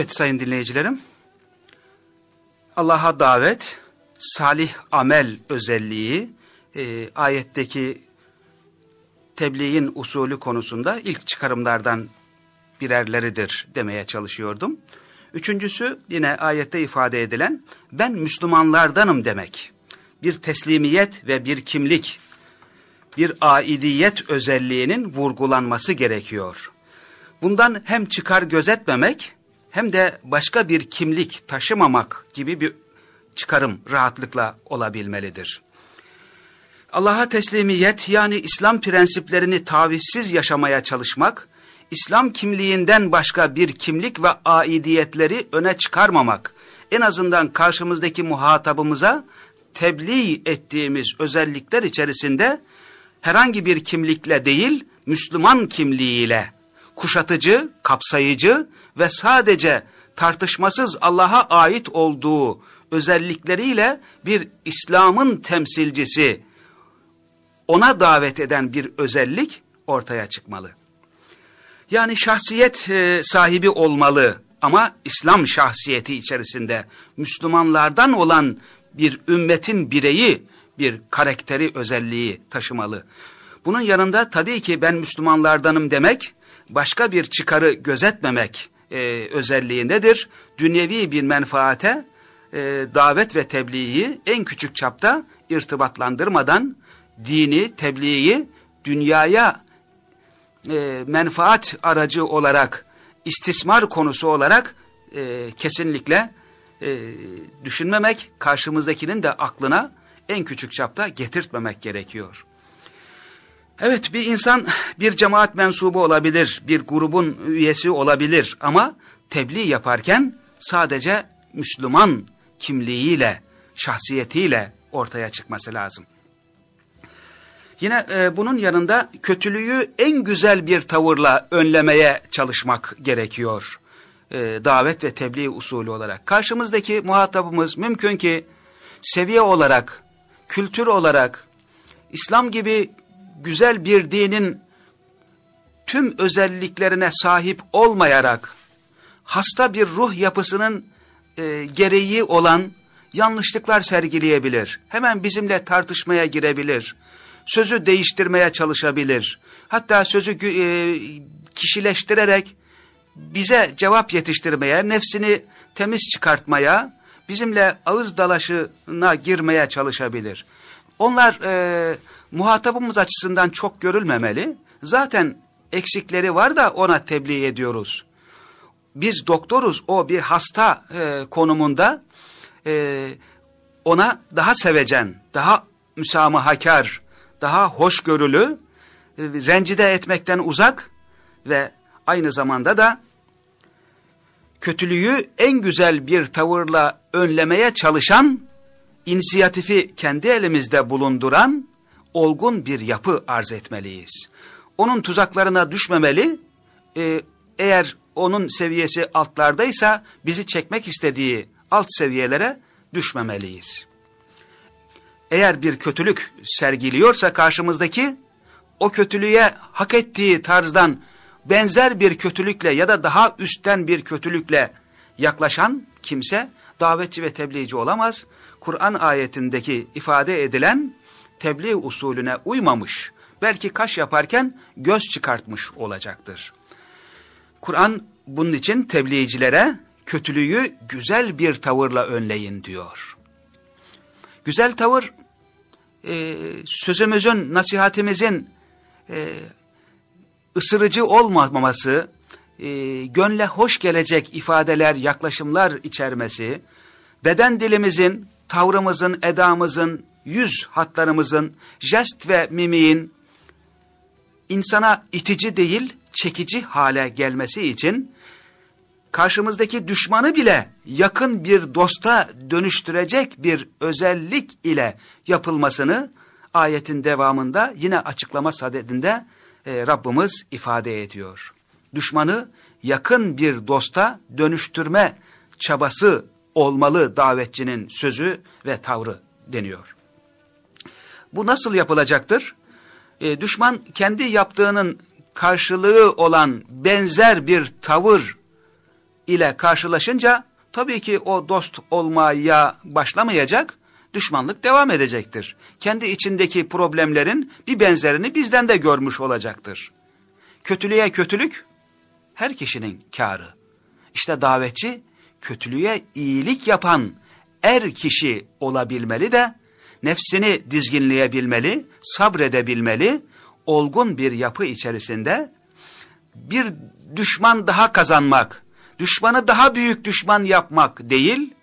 Evet sayın dinleyicilerim, Allah'a davet, salih amel özelliği, e, ayetteki tebliğin usulü konusunda ilk çıkarımlardan birerleridir demeye çalışıyordum. Üçüncüsü yine ayette ifade edilen ben Müslümanlardanım demek. Bir teslimiyet ve bir kimlik, bir aidiyet özelliğinin vurgulanması gerekiyor. Bundan hem çıkar gözetmemek hem de başka bir kimlik taşımamak gibi bir çıkarım rahatlıkla olabilmelidir. Allah'a teslimiyet yani İslam prensiplerini tavizsiz yaşamaya çalışmak, İslam kimliğinden başka bir kimlik ve aidiyetleri öne çıkarmamak, en azından karşımızdaki muhatabımıza tebliğ ettiğimiz özellikler içerisinde herhangi bir kimlikle değil, Müslüman kimliğiyle, kuşatıcı, kapsayıcı ve sadece tartışmasız Allah'a ait olduğu özellikleriyle bir İslam'ın temsilcisi, ona davet eden bir özellik ortaya çıkmalı. Yani şahsiyet e, sahibi olmalı ama İslam şahsiyeti içerisinde Müslümanlardan olan bir ümmetin bireyi, bir karakteri özelliği taşımalı. Bunun yanında tabii ki ben Müslümanlardanım demek, başka bir çıkarı gözetmemek e, özelliğindedir. Dünyevi bir menfaate e, davet ve tebliği en küçük çapta irtibatlandırmadan dini, tebliği dünyaya e, menfaat aracı olarak, istismar konusu olarak e, kesinlikle e, düşünmemek, karşımızdakinin de aklına en küçük çapta getirtmemek gerekiyor. Evet bir insan bir cemaat mensubu olabilir, bir grubun üyesi olabilir ama tebliğ yaparken sadece Müslüman kimliğiyle, şahsiyetiyle ortaya çıkması lazım. Yine e, bunun yanında kötülüğü en güzel bir tavırla önlemeye çalışmak gerekiyor. E, davet ve tebliğ usulü olarak. Karşımızdaki muhatabımız mümkün ki seviye olarak, kültür olarak, İslam gibi güzel bir dinin tüm özelliklerine sahip olmayarak, hasta bir ruh yapısının e, gereği olan yanlışlıklar sergileyebilir. Hemen bizimle tartışmaya girebilir sözü değiştirmeye çalışabilir. Hatta sözü e, kişileştirerek bize cevap yetiştirmeye, nefsini temiz çıkartmaya, bizimle ağız dalaşına girmeye çalışabilir. Onlar e, muhatabımız açısından çok görülmemeli. Zaten eksikleri var da ona tebliğ ediyoruz. Biz doktoruz, o bir hasta e, konumunda e, ona daha sevecen, daha müsamahakar, daha hoşgörülü, e, rencide etmekten uzak ve aynı zamanda da kötülüğü en güzel bir tavırla önlemeye çalışan, inisiyatifi kendi elimizde bulunduran olgun bir yapı arz etmeliyiz. Onun tuzaklarına düşmemeli, e, eğer onun seviyesi altlardaysa bizi çekmek istediği alt seviyelere düşmemeliyiz eğer bir kötülük sergiliyorsa karşımızdaki o kötülüğe hak ettiği tarzdan benzer bir kötülükle ya da daha üstten bir kötülükle yaklaşan kimse davetçi ve tebliğci olamaz. Kur'an ayetindeki ifade edilen tebliğ usulüne uymamış. Belki kaş yaparken göz çıkartmış olacaktır. Kur'an bunun için tebliğcilere kötülüğü güzel bir tavırla önleyin diyor. Güzel tavır e, sözümüzün, nasihatimizin e, ısırıcı olmaması, e, gönle hoş gelecek ifadeler, yaklaşımlar içermesi, beden dilimizin, tavrımızın, edamızın, yüz hatlarımızın, jest ve mimiğin insana itici değil, çekici hale gelmesi için karşımızdaki düşmanı bile yakın bir dosta dönüştürecek bir özellik ile yapılmasını ayetin devamında yine açıklama sadedinde e, Rabbimiz ifade ediyor. Düşmanı yakın bir dosta dönüştürme çabası olmalı davetçinin sözü ve tavrı deniyor. Bu nasıl yapılacaktır? E, düşman kendi yaptığının karşılığı olan benzer bir tavır ile karşılaşınca tabii ki o dost olmaya başlamayacak, düşmanlık devam edecektir. Kendi içindeki problemlerin bir benzerini bizden de görmüş olacaktır. Kötülüğe kötülük her kişinin kârı. İşte davetçi kötülüğe iyilik yapan er kişi olabilmeli de nefsini dizginleyebilmeli, sabredebilmeli, olgun bir yapı içerisinde bir düşman daha kazanmak, düşmanı daha büyük düşman yapmak değil,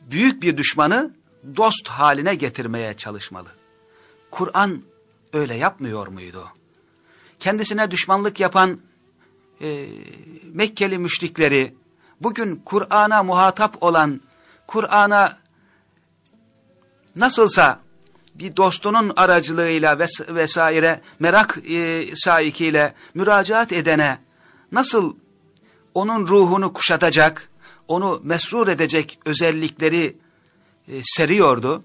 büyük bir düşmanı dost haline getirmeye çalışmalı. Kur'an öyle yapmıyor muydu? Kendisine düşmanlık yapan e, Mekkeli müşrikleri, bugün Kur'an'a muhatap olan, Kur'an'a nasılsa bir dostunun aracılığıyla ves vesaire merak e, saikiyle müracaat edene nasıl onun ruhunu kuşatacak, onu mesrur edecek özellikleri e, seriyordu.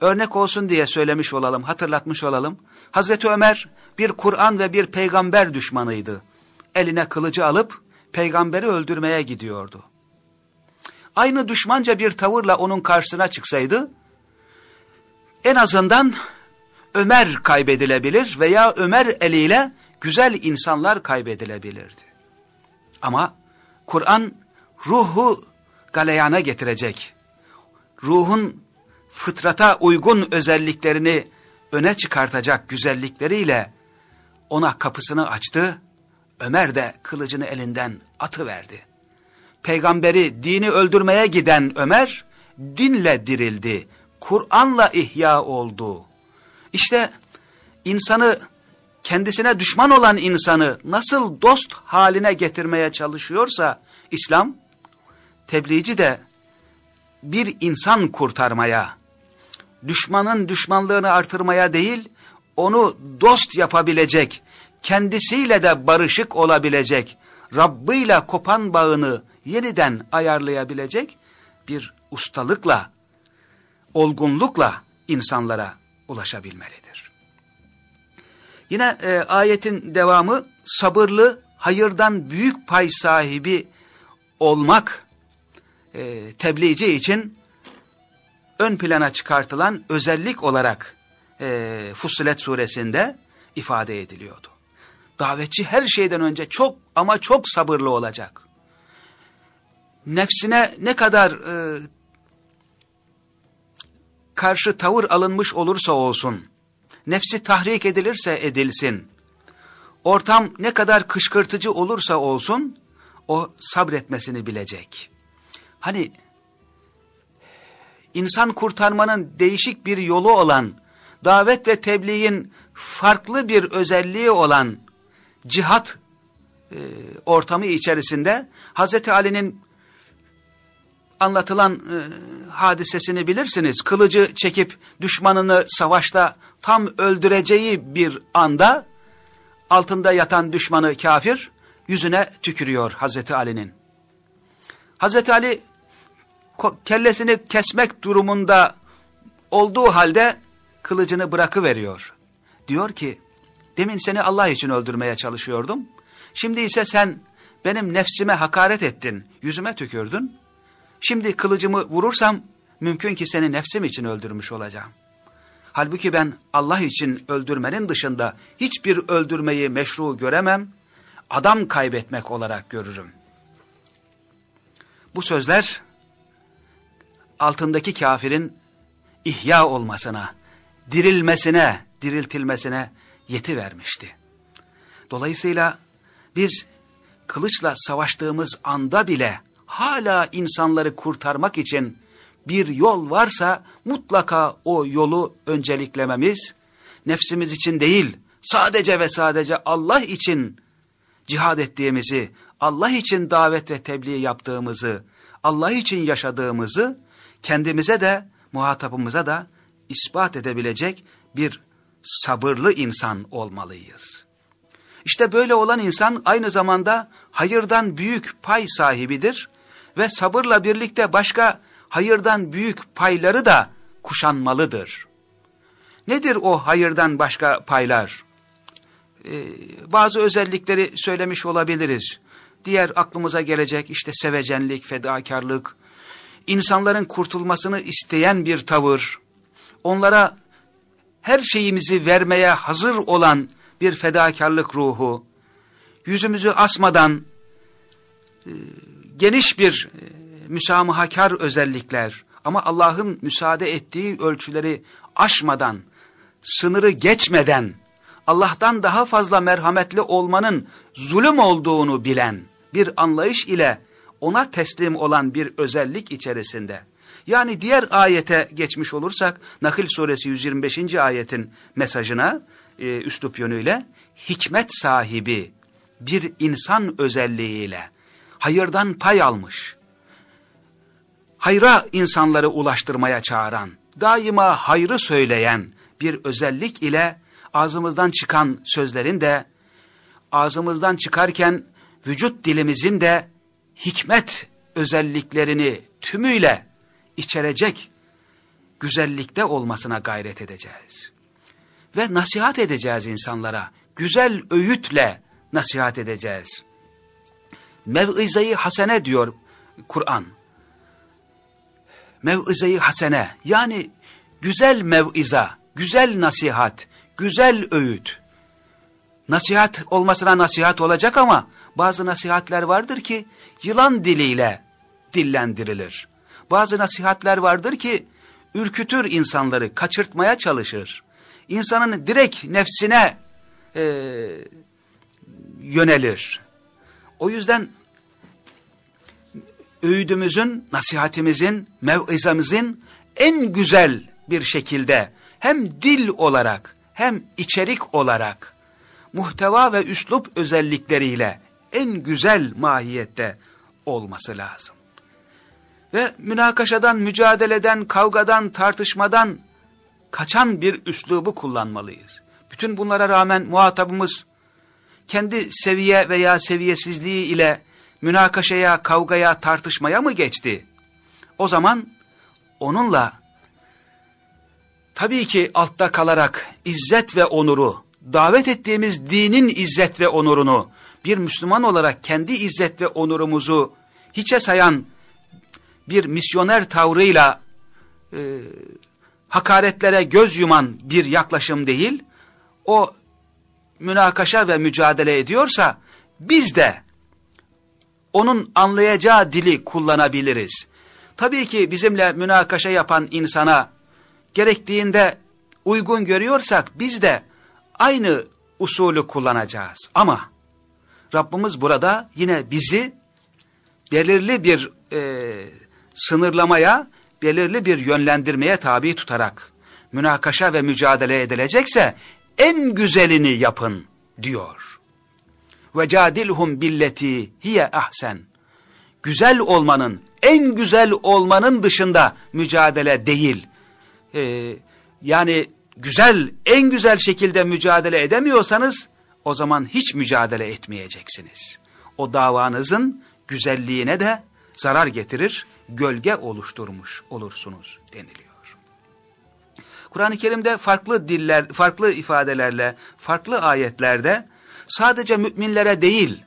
Örnek olsun diye söylemiş olalım, hatırlatmış olalım. Hazreti Ömer bir Kur'an ve bir peygamber düşmanıydı. Eline kılıcı alıp peygamberi öldürmeye gidiyordu. Aynı düşmanca bir tavırla onun karşısına çıksaydı, en azından Ömer kaybedilebilir veya Ömer eliyle güzel insanlar kaybedilebilirdi. Ama Kur'an ruhu galeyana getirecek, ruhun fıtrata uygun özelliklerini öne çıkartacak güzellikleriyle ona kapısını açtı, Ömer de kılıcını elinden atıverdi. Peygamberi dini öldürmeye giden Ömer, dinle dirildi, Kur'an'la ihya oldu. İşte insanı, kendisine düşman olan insanı nasıl dost haline getirmeye çalışıyorsa İslam, tebliğci de bir insan kurtarmaya, düşmanın düşmanlığını artırmaya değil, onu dost yapabilecek, kendisiyle de barışık olabilecek, Rabbıyla kopan bağını yeniden ayarlayabilecek bir ustalıkla olgunlukla insanlara ulaşabilmelidir. Yine e, ayetin devamı sabırlı, hayırdan büyük pay sahibi olmak e, tebliğci için ön plana çıkartılan özellik olarak e, Fussilet suresinde ifade ediliyordu. Davetçi her şeyden önce çok ama çok sabırlı olacak. Nefsine ne kadar e, karşı tavır alınmış olursa olsun, nefsi tahrik edilirse edilsin, ortam ne kadar kışkırtıcı olursa olsun, o sabretmesini bilecek. Hani insan kurtarmanın değişik bir yolu olan, davet ve tebliğin farklı bir özelliği olan cihat e, ortamı içerisinde Hz. Ali'nin anlatılan e, hadisesini bilirsiniz. Kılıcı çekip düşmanını savaşta tam öldüreceği bir anda altında yatan düşmanı kafir yüzüne tükürüyor Hazreti Ali'nin. Hazreti Ali kellesini kesmek durumunda olduğu halde kılıcını bırakıveriyor. Diyor ki demin seni Allah için öldürmeye çalışıyordum. Şimdi ise sen benim nefsime hakaret ettin, yüzüme tükürdün. Şimdi kılıcımı vurursam mümkün ki seni nefsim için öldürmüş olacağım. Halbuki ben Allah için öldürmenin dışında hiçbir öldürmeyi meşru göremem, adam kaybetmek olarak görürüm. Bu sözler altındaki kafirin ihya olmasına, dirilmesine, diriltilmesine yeti vermişti. Dolayısıyla biz kılıçla savaştığımız anda bile hala insanları kurtarmak için bir yol varsa mutlaka o yolu önceliklememiz, nefsimiz için değil, sadece ve sadece Allah için cihad ettiğimizi, Allah için davet ve tebliğ yaptığımızı, Allah için yaşadığımızı kendimize de muhatabımıza da ispat edebilecek bir sabırlı insan olmalıyız. İşte böyle olan insan aynı zamanda hayırdan büyük pay sahibidir ve sabırla birlikte başka hayırdan büyük payları da kuşanmalıdır. Nedir o hayırdan başka paylar? Ee, bazı özellikleri söylemiş olabiliriz. Diğer aklımıza gelecek işte sevecenlik, fedakarlık, insanların kurtulmasını isteyen bir tavır, onlara her şeyimizi vermeye hazır olan bir fedakarlık ruhu, yüzümüzü asmadan e, geniş bir e, müsamahakar özellikler ama Allah'ın müsaade ettiği ölçüleri aşmadan, sınırı geçmeden, Allah'tan daha fazla merhametli olmanın zulüm olduğunu bilen bir anlayış ile ona teslim olan bir özellik içerisinde. Yani diğer ayete geçmiş olursak Nakil suresi 125. ayetin mesajına e, üslup yönüyle hikmet sahibi bir insan özelliğiyle hayırdan pay almış, hayra insanları ulaştırmaya çağıran, daima hayrı söyleyen bir özellik ile ağzımızdan çıkan sözlerin de ağzımızdan çıkarken vücut dilimizin de hikmet özelliklerini tümüyle içerecek güzellikte olmasına gayret edeceğiz. Ve nasihat edeceğiz insanlara. Güzel öğütle nasihat edeceğiz. Mev'ize-i hasene diyor Kur'an. Mev'ize-i hasene yani güzel mev'iza, güzel nasihat, güzel öğüt. Nasihat olmasına nasihat olacak ama bazı nasihatler vardır ki yılan diliyle dillendirilir. Bazı nasihatler vardır ki ürkütür insanları, kaçırtmaya çalışır. İnsanın direkt nefsine e, yönelir. O yüzden öğüdümüzün, nasihatimizin, mev'izamızın en güzel bir şekilde hem dil olarak hem içerik olarak muhteva ve üslup özellikleriyle en güzel mahiyette olması lazım. Ve münakaşadan, mücadeleden, kavgadan, tartışmadan kaçan bir üslubu kullanmalıyız. Bütün bunlara rağmen muhatabımız kendi seviye veya seviyesizliği ile münakaşaya, kavgaya, tartışmaya mı geçti? O zaman onunla tabii ki altta kalarak izzet ve onuru, davet ettiğimiz dinin izzet ve onurunu, bir Müslüman olarak kendi izzet ve onurumuzu hiçe sayan bir misyoner tavrıyla e, hakaretlere göz yuman bir yaklaşım değil, o münakaşa ve mücadele ediyorsa biz de onun anlayacağı dili kullanabiliriz. Tabii ki bizimle münakaşa yapan insana gerektiğinde uygun görüyorsak biz de aynı usulü kullanacağız. Ama Rabbimiz burada yine bizi belirli bir e, sınırlamaya, belirli bir yönlendirmeye tabi tutarak münakaşa ve mücadele edilecekse en güzelini yapın diyor. Ve cadilhum billeti hiye ahsen. Güzel olmanın, en güzel olmanın dışında mücadele değil. Ee, yani güzel, en güzel şekilde mücadele edemiyorsanız o zaman hiç mücadele etmeyeceksiniz. O davanızın güzelliğine de zarar getirir, gölge oluşturmuş olursunuz deniliyor. Kur'an-ı Kerim'de farklı diller, farklı ifadelerle, farklı ayetlerde sadece müminlere değil,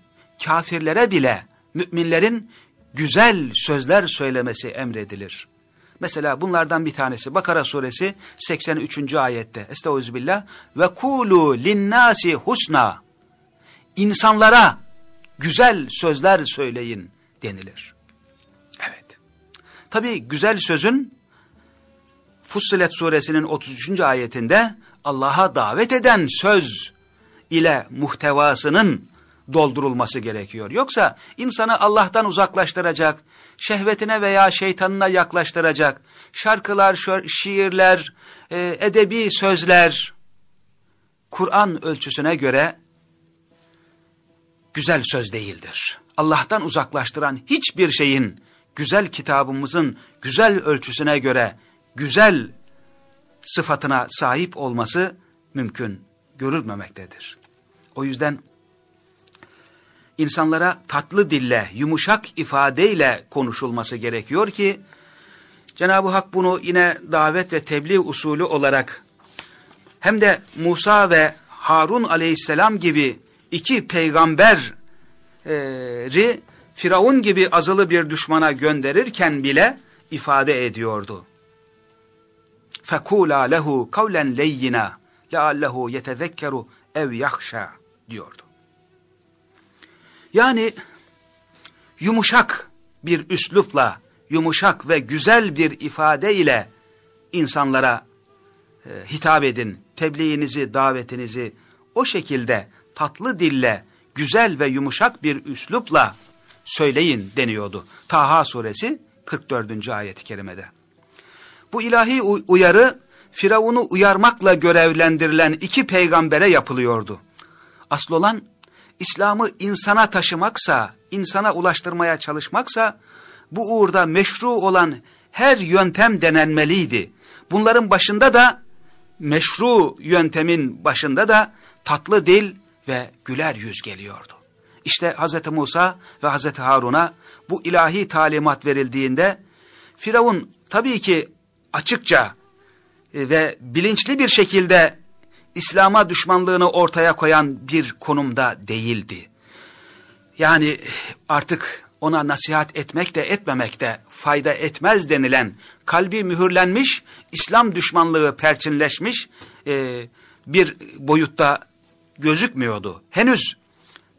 kafirlere bile müminlerin güzel sözler söylemesi emredilir. Mesela bunlardan bir tanesi Bakara suresi 83. ayette. Estağfirullah. Ve kulu linnasi husna. İnsanlara güzel sözler söyleyin denilir. Evet. Tabi güzel sözün Fussilet suresinin 33. ayetinde Allah'a davet eden söz ile muhtevasının doldurulması gerekiyor. Yoksa insanı Allah'tan uzaklaştıracak, şehvetine veya şeytanına yaklaştıracak şarkılar, şiirler, e, edebi sözler Kur'an ölçüsüne göre güzel söz değildir. Allah'tan uzaklaştıran hiçbir şeyin güzel kitabımızın güzel ölçüsüne göre güzel sıfatına sahip olması mümkün görülmemektedir. O yüzden insanlara tatlı dille, yumuşak ifadeyle konuşulması gerekiyor ki, Cenab-ı Hak bunu yine davet ve tebliğ usulü olarak hem de Musa ve Harun aleyhisselam gibi iki peygamber Firavun gibi azılı bir düşmana gönderirken bile ifade ediyordu fekula lehu kavlen leyyina leallehu yetezekkeru ev yahşa diyordu. Yani yumuşak bir üslupla, yumuşak ve güzel bir ifade ile insanlara e, hitap edin. Tebliğinizi, davetinizi o şekilde tatlı dille, güzel ve yumuşak bir üslupla söyleyin deniyordu. Taha suresi 44. ayet-i kerimede. Bu ilahi uyarı Firavun'u uyarmakla görevlendirilen iki peygambere yapılıyordu. Asıl olan İslam'ı insana taşımaksa, insana ulaştırmaya çalışmaksa bu uğurda meşru olan her yöntem denenmeliydi. Bunların başında da meşru yöntemin başında da tatlı dil ve güler yüz geliyordu. İşte Hz. Musa ve Hz. Harun'a bu ilahi talimat verildiğinde Firavun tabii ki açıkça e, ve bilinçli bir şekilde İslam'a düşmanlığını ortaya koyan bir konumda değildi. Yani artık ona nasihat etmek de etmemek de fayda etmez denilen kalbi mühürlenmiş, İslam düşmanlığı perçinleşmiş e, bir boyutta gözükmüyordu. Henüz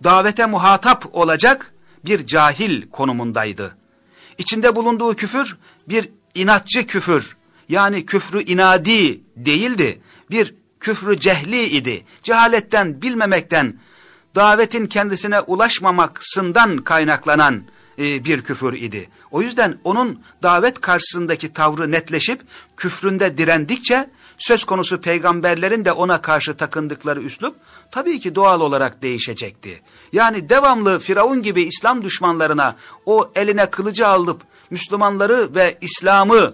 davete muhatap olacak bir cahil konumundaydı. İçinde bulunduğu küfür bir inatçı küfür, yani küfrü inadi değildi. Bir küfrü cehli idi. Cehaletten, bilmemekten, davetin kendisine ulaşmamaksından kaynaklanan e, bir küfür idi. O yüzden onun davet karşısındaki tavrı netleşip küfründe direndikçe söz konusu peygamberlerin de ona karşı takındıkları üslup tabii ki doğal olarak değişecekti. Yani devamlı Firavun gibi İslam düşmanlarına o eline kılıcı alıp Müslümanları ve İslam'ı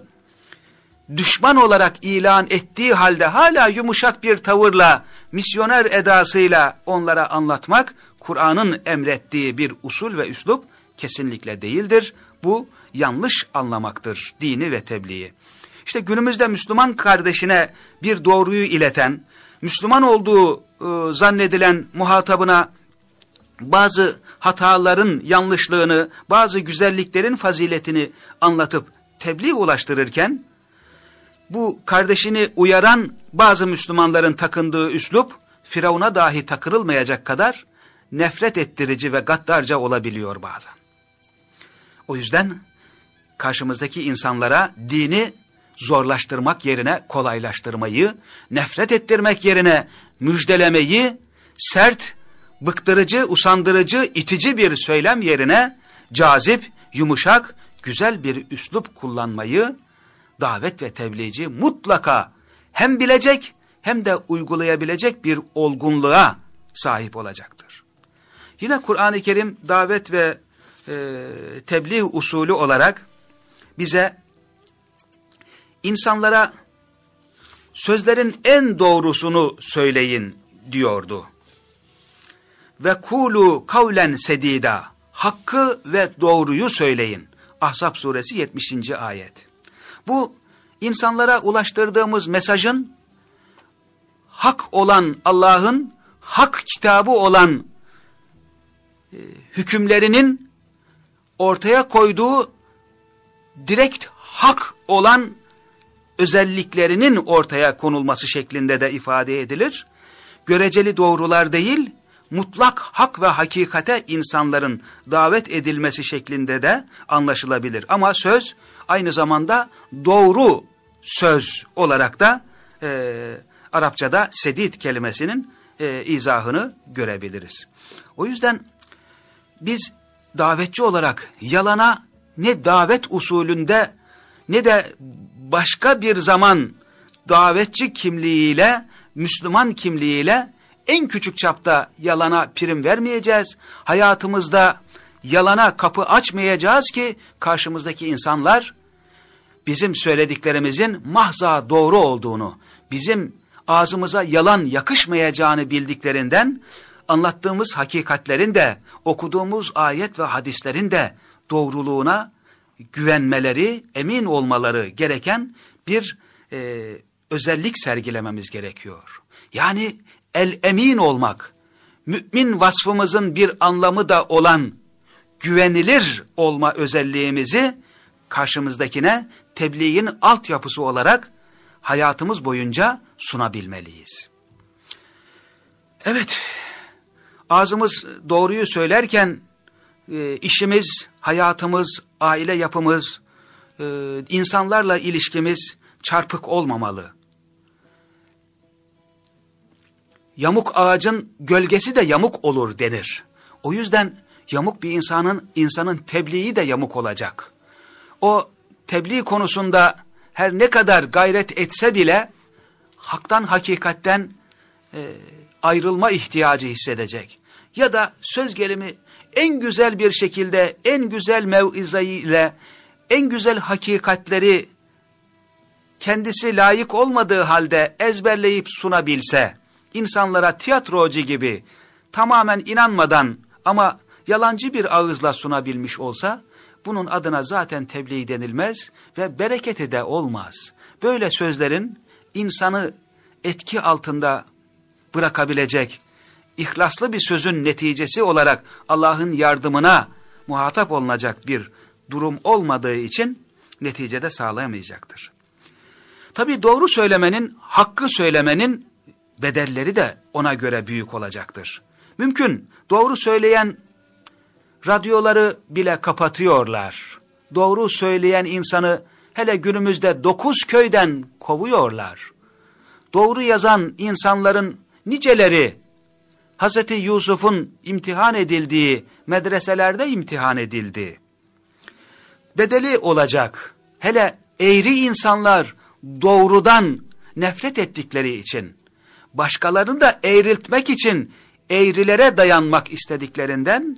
düşman olarak ilan ettiği halde hala yumuşak bir tavırla, misyoner edasıyla onlara anlatmak, Kur'an'ın emrettiği bir usul ve üslup kesinlikle değildir. Bu yanlış anlamaktır dini ve tebliği. İşte günümüzde Müslüman kardeşine bir doğruyu ileten, Müslüman olduğu e, zannedilen muhatabına bazı hataların yanlışlığını, bazı güzelliklerin faziletini anlatıp tebliğ ulaştırırken, bu kardeşini uyaran bazı Müslümanların takındığı üslup, Firavun'a dahi takırılmayacak kadar nefret ettirici ve gaddarca olabiliyor bazen. O yüzden karşımızdaki insanlara dini zorlaştırmak yerine kolaylaştırmayı, nefret ettirmek yerine müjdelemeyi, sert, bıktırıcı, usandırıcı, itici bir söylem yerine cazip, yumuşak, güzel bir üslup kullanmayı davet ve tebliğci mutlaka hem bilecek hem de uygulayabilecek bir olgunluğa sahip olacaktır. Yine Kur'an-ı Kerim davet ve e, tebliğ usulü olarak bize insanlara sözlerin en doğrusunu söyleyin diyordu. Ve kulu kavlen sedida hakkı ve doğruyu söyleyin. Ahzab suresi 70. ayet. Bu insanlara ulaştırdığımız mesajın hak olan Allah'ın hak kitabı olan e, hükümlerinin ortaya koyduğu direkt hak olan özelliklerinin ortaya konulması şeklinde de ifade edilir. Göreceli doğrular değil, mutlak hak ve hakikate insanların davet edilmesi şeklinde de anlaşılabilir. Ama söz aynı zamanda doğru söz olarak da e, Arapçada sedid kelimesinin e, izahını görebiliriz. O yüzden biz davetçi olarak yalana ne davet usulünde ne de başka bir zaman davetçi kimliğiyle, Müslüman kimliğiyle en küçük çapta yalana prim vermeyeceğiz. Hayatımızda yalana kapı açmayacağız ki karşımızdaki insanlar bizim söylediklerimizin mahza doğru olduğunu, bizim ağzımıza yalan yakışmayacağını bildiklerinden anlattığımız hakikatlerin de okuduğumuz ayet ve hadislerin de doğruluğuna güvenmeleri, emin olmaları gereken bir e, özellik sergilememiz gerekiyor. Yani el emin olmak, mümin vasfımızın bir anlamı da olan güvenilir olma özelliğimizi karşımızdakine tebliğin altyapısı olarak hayatımız boyunca sunabilmeliyiz. Evet, ağzımız doğruyu söylerken e, işimiz, hayatımız, aile yapımız, e, insanlarla ilişkimiz çarpık olmamalı. Yamuk ağacın gölgesi de yamuk olur denir. O yüzden yamuk bir insanın insanın tebliği de yamuk olacak. O tebliğ konusunda her ne kadar gayret etse bile haktan hakikatten e, ayrılma ihtiyacı hissedecek. Ya da söz gelimi en güzel bir şekilde en güzel mevizayı ile en güzel hakikatleri kendisi layık olmadığı halde ezberleyip sunabilse, insanlara tiyatrocu gibi tamamen inanmadan ama yalancı bir ağızla sunabilmiş olsa, bunun adına zaten tebliğ denilmez ve bereketi de olmaz. Böyle sözlerin insanı etki altında bırakabilecek, ihlaslı bir sözün neticesi olarak Allah'ın yardımına muhatap olunacak bir durum olmadığı için neticede sağlayamayacaktır. Tabi doğru söylemenin, hakkı söylemenin bedelleri de ona göre büyük olacaktır. Mümkün doğru söyleyen radyoları bile kapatıyorlar. Doğru söyleyen insanı hele günümüzde dokuz köyden kovuyorlar. Doğru yazan insanların niceleri Hz. Yusuf'un imtihan edildiği medreselerde imtihan edildi. Bedeli olacak. Hele eğri insanlar doğrudan nefret ettikleri için, başkalarını da eğriltmek için eğrilere dayanmak istediklerinden,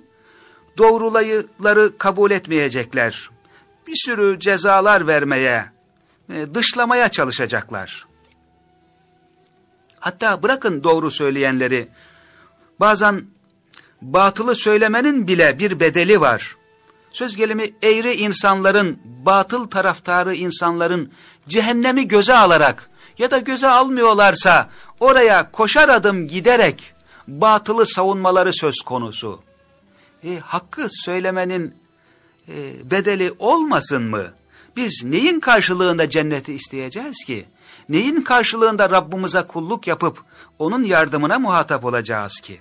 doğruları kabul etmeyecekler. Bir sürü cezalar vermeye, e, dışlamaya çalışacaklar. Hatta bırakın doğru söyleyenleri, bazen batılı söylemenin bile bir bedeli var. Söz gelimi eğri insanların, batıl taraftarı insanların cehennemi göze alarak ya da göze almıyorlarsa oraya koşar adım giderek batılı savunmaları söz konusu. E, hakkı söylemenin e, bedeli olmasın mı? Biz neyin karşılığında cenneti isteyeceğiz ki? Neyin karşılığında Rabbimize kulluk yapıp onun yardımına muhatap olacağız ki?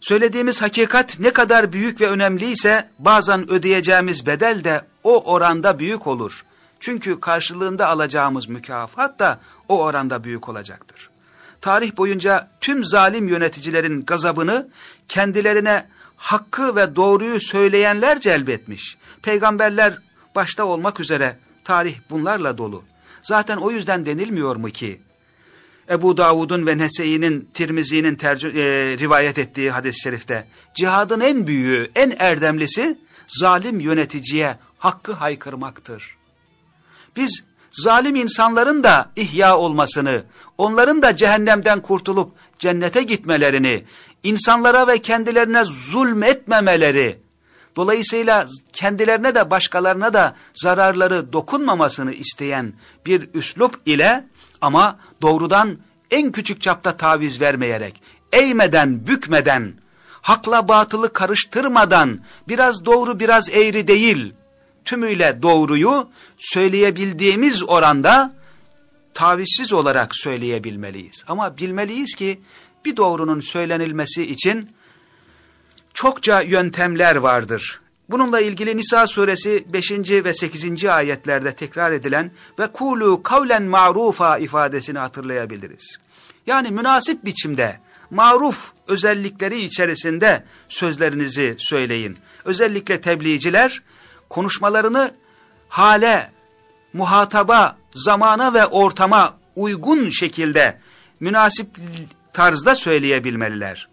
Söylediğimiz hakikat ne kadar büyük ve önemliyse bazen ödeyeceğimiz bedel de o oranda büyük olur. Çünkü karşılığında alacağımız mükafat da o oranda büyük olacaktır. Tarih boyunca tüm zalim yöneticilerin gazabını kendilerine hakkı ve doğruyu söyleyenler celbetmiş. Peygamberler başta olmak üzere tarih bunlarla dolu. Zaten o yüzden denilmiyor mu ki Ebu Davud'un ve Nese'inin, Tirmizi'nin e, rivayet ettiği hadis-i şerifte cihadın en büyüğü, en erdemlisi zalim yöneticiye hakkı haykırmaktır. Biz zalim insanların da ihya olmasını, onların da cehennemden kurtulup cennete gitmelerini, insanlara ve kendilerine zulmetmemeleri, dolayısıyla kendilerine de başkalarına da zararları dokunmamasını isteyen bir üslup ile ama doğrudan en küçük çapta taviz vermeyerek, eğmeden, bükmeden, hakla batılı karıştırmadan, biraz doğru biraz eğri değil, tümüyle doğruyu söyleyebildiğimiz oranda tavizsiz olarak söyleyebilmeliyiz. Ama bilmeliyiz ki bir doğrunun söylenilmesi için çokça yöntemler vardır. Bununla ilgili Nisa suresi 5. ve 8. ayetlerde tekrar edilen ve kulu kavlen ma'rufa ifadesini hatırlayabiliriz. Yani münasip biçimde, maruf özellikleri içerisinde sözlerinizi söyleyin. Özellikle tebliğciler konuşmalarını hale, muhataba, zamana ve ortama uygun şekilde münasip tarzda söyleyebilmeliler.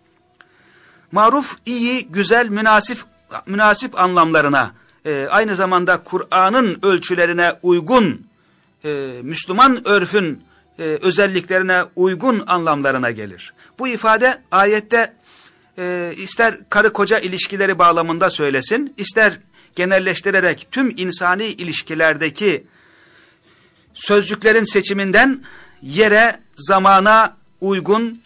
Maruf iyi, güzel, münasip münasip anlamlarına, e, aynı zamanda Kur'an'ın ölçülerine uygun, e, Müslüman örfün e, özelliklerine uygun anlamlarına gelir. Bu ifade ayette e, ister karı koca ilişkileri bağlamında söylesin, ister genelleştirerek tüm insani ilişkilerdeki sözcüklerin seçiminden yere, zamana uygun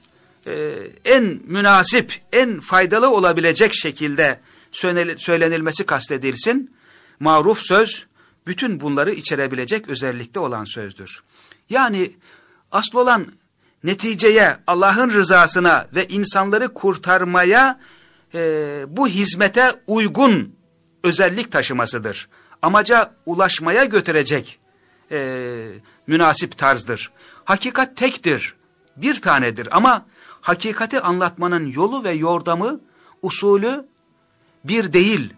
e, en münasip, en faydalı olabilecek şekilde söylenilmesi kastedilsin. Maruf söz bütün bunları içerebilecek özellikte olan sözdür. Yani asıl olan neticeye, Allah'ın rızasına ve insanları kurtarmaya e, bu hizmete uygun özellik taşımasıdır. Amaca ulaşmaya götürecek e, münasip tarzdır. Hakikat tektir, bir tanedir ama hakikati anlatmanın yolu ve yordamı, usulü bir değil,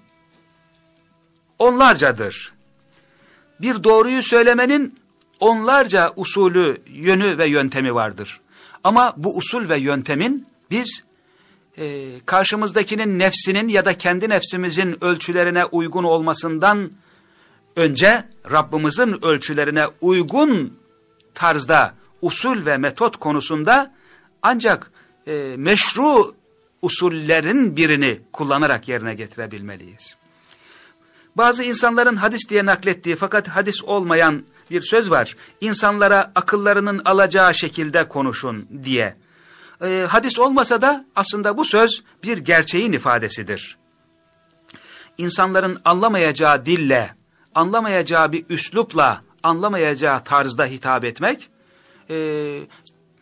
onlarcadır. Bir doğruyu söylemenin onlarca usulü, yönü ve yöntemi vardır. Ama bu usul ve yöntemin biz e, karşımızdakinin nefsinin ya da kendi nefsimizin ölçülerine uygun olmasından önce Rabbimizin ölçülerine uygun tarzda usul ve metot konusunda ancak e, meşru usullerin birini kullanarak yerine getirebilmeliyiz. Bazı insanların hadis diye naklettiği fakat hadis olmayan bir söz var. İnsanlara akıllarının alacağı şekilde konuşun diye. Ee, hadis olmasa da aslında bu söz bir gerçeğin ifadesidir. İnsanların anlamayacağı dille, anlamayacağı bir üslupla, anlamayacağı tarzda hitap etmek, e,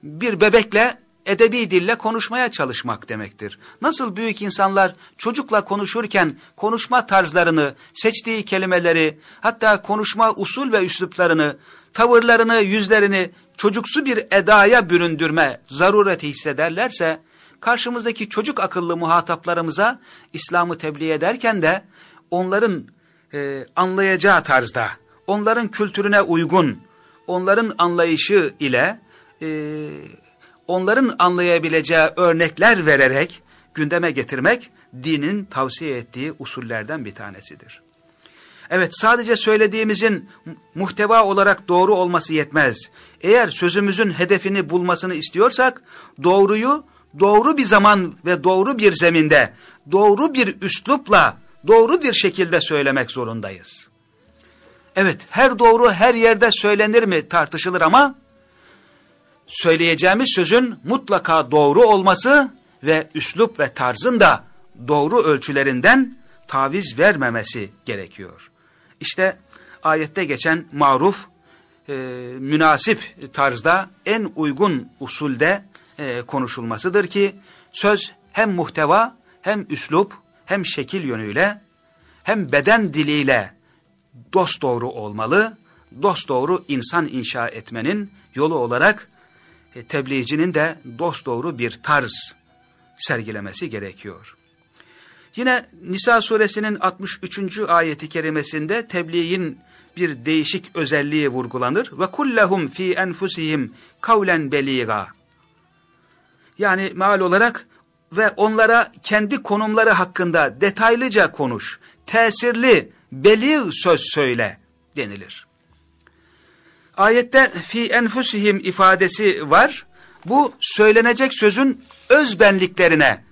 bir bebekle edebi dille konuşmaya çalışmak demektir. Nasıl büyük insanlar çocukla konuşurken konuşma tarzlarını, seçtiği kelimeleri, hatta konuşma usul ve üsluplarını, tavırlarını, yüzlerini çocuksu bir edaya büründürme zarureti hissederlerse, karşımızdaki çocuk akıllı muhataplarımıza İslam'ı tebliğ ederken de onların e, anlayacağı tarzda, onların kültürüne uygun, onların anlayışı ile e, onların anlayabileceği örnekler vererek gündeme getirmek dinin tavsiye ettiği usullerden bir tanesidir. Evet sadece söylediğimizin muhteva olarak doğru olması yetmez. Eğer sözümüzün hedefini bulmasını istiyorsak doğruyu doğru bir zaman ve doğru bir zeminde, doğru bir üslupla, doğru bir şekilde söylemek zorundayız. Evet her doğru her yerde söylenir mi tartışılır ama söyleyeceğimiz sözün mutlaka doğru olması ve üslup ve tarzın da doğru ölçülerinden taviz vermemesi gerekiyor. İşte ayette geçen maruf, e, münasip tarzda en uygun usulde e, konuşulmasıdır ki söz hem muhteva hem üslup hem şekil yönüyle hem beden diliyle dost doğru olmalı, dost doğru insan inşa etmenin yolu olarak tebliğcinin de dosdoğru bir tarz sergilemesi gerekiyor. Yine Nisa suresinin 63. ayeti kerimesinde tebliğin bir değişik özelliği vurgulanır. Ve kullahum fi enfusihim kavlen beliga. Yani mal olarak ve onlara kendi konumları hakkında detaylıca konuş, tesirli, beli söz söyle denilir. Ayette fi enfusihim ifadesi var. Bu söylenecek sözün özbenliklerine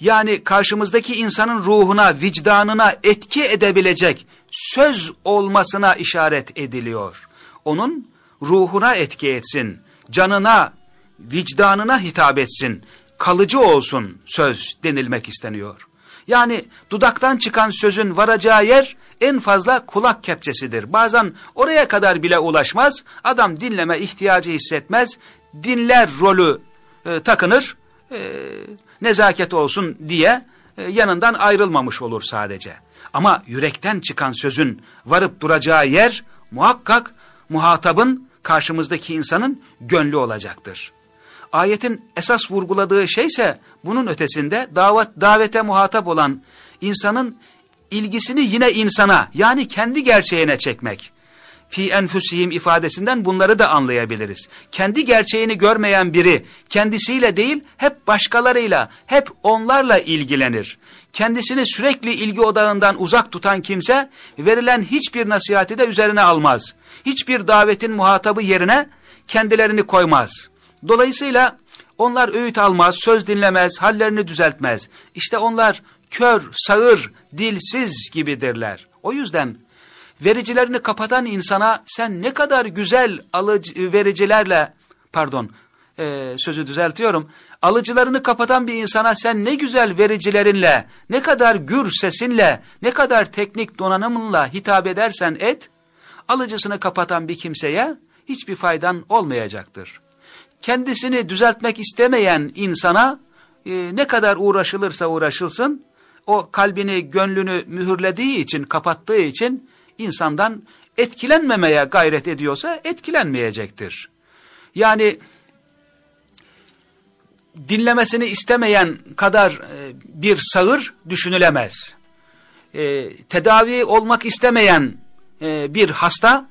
yani karşımızdaki insanın ruhuna, vicdanına etki edebilecek söz olmasına işaret ediliyor. Onun ruhuna etki etsin, canına, vicdanına hitap etsin, kalıcı olsun söz denilmek isteniyor. Yani dudaktan çıkan sözün varacağı yer en fazla kulak kepçesidir. Bazen oraya kadar bile ulaşmaz. Adam dinleme ihtiyacı hissetmez. Dinler rolü e, takınır. E, nezaket olsun diye e, yanından ayrılmamış olur sadece. Ama yürekten çıkan sözün varıp duracağı yer muhakkak muhatabın karşımızdaki insanın gönlü olacaktır. Ayetin esas vurguladığı şeyse bunun ötesinde davet, davete muhatap olan insanın ilgisini yine insana yani kendi gerçeğine çekmek. Fi enfusihim ifadesinden bunları da anlayabiliriz. Kendi gerçeğini görmeyen biri kendisiyle değil hep başkalarıyla, hep onlarla ilgilenir. Kendisini sürekli ilgi odağından uzak tutan kimse verilen hiçbir nasihati de üzerine almaz. Hiçbir davetin muhatabı yerine kendilerini koymaz. Dolayısıyla onlar öğüt almaz, söz dinlemez, hallerini düzeltmez. İşte onlar kör, sağır, dilsiz gibidirler. O yüzden vericilerini kapatan insana sen ne kadar güzel alıcı, vericilerle, pardon, e, sözü düzeltiyorum. Alıcılarını kapatan bir insana sen ne güzel vericilerinle, ne kadar gür sesinle, ne kadar teknik donanımla hitap edersen et, alıcısını kapatan bir kimseye hiçbir faydan olmayacaktır. Kendisini düzeltmek istemeyen insana e, ne kadar uğraşılırsa uğraşılsın, o kalbini, gönlünü mühürlediği için, kapattığı için insandan etkilenmemeye gayret ediyorsa etkilenmeyecektir. Yani dinlemesini istemeyen kadar e, bir sağır düşünülemez. E, tedavi olmak istemeyen e, bir hasta